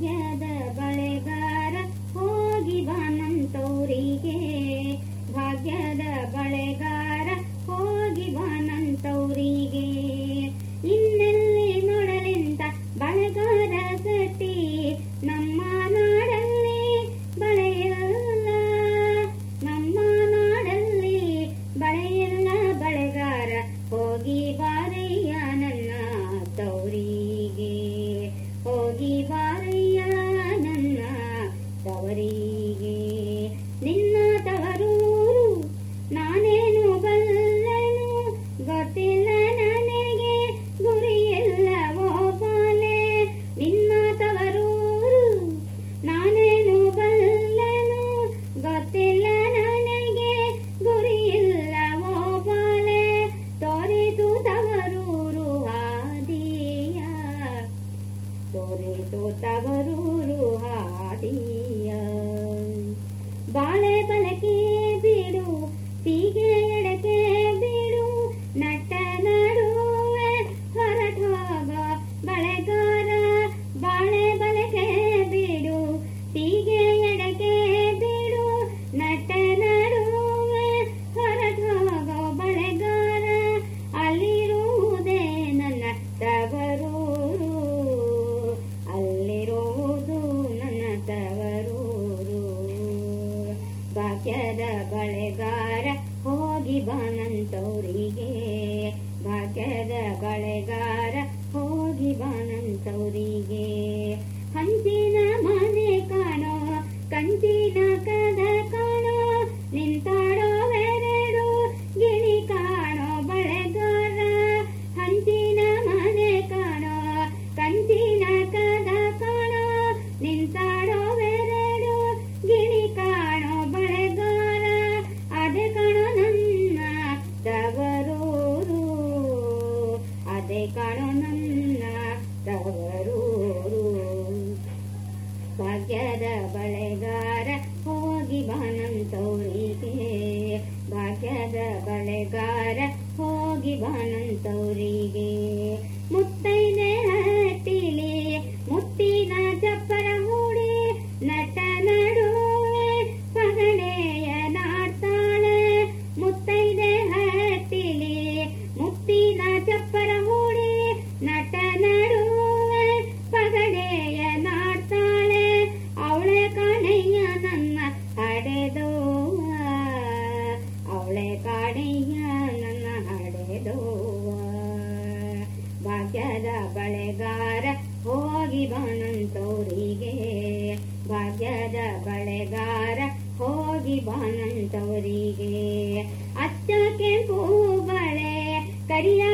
Yeah. ಭಾಗ್ಯದ ಬಳೆಗಾರ ಹೋಗಿ ಬಾನಂತವರಿಗೆ. ಭಾಗ್ಯದ ಬಳೆಗಾರ ಹೋಗಿ ಬಾನಂತವರಿಗೆ. ಹಂಚಿನ ಮನೆ ಕಾಣು ನನ್ನ ತವರೂರು ಭಾಗ್ಯದ ಬಳೆಗಾರ ಹೋಗಿ ಬಾನಂತೌರಿಗೆ ಭಾಗ್ಯದ ಬಳೆಗಾರ ಹೋಗಿ ಬಾನಂತೌರಿಗೆ ಮುತ್ತೈನೆ ಹಟ್ಟಿಲಿ ಮುತ್ತಿನ ಚಪ್ಪ ಕಾಡೆಯ ನನ್ನ ಹಡೆದೋವ ಭಾಗ್ಯದ ಬಳೆಗಾರ ಹೋಗಿ ಬಾನಂತವರಿಗೆ ಭಾಗ್ಯದ ಬಳೆಗಾರ ಹೋಗಿ ಬಾನಂತವರಿಗೆ ಅಚ್ಚ ಕೆಂಪು ಬಳೆ ಕರಿಯ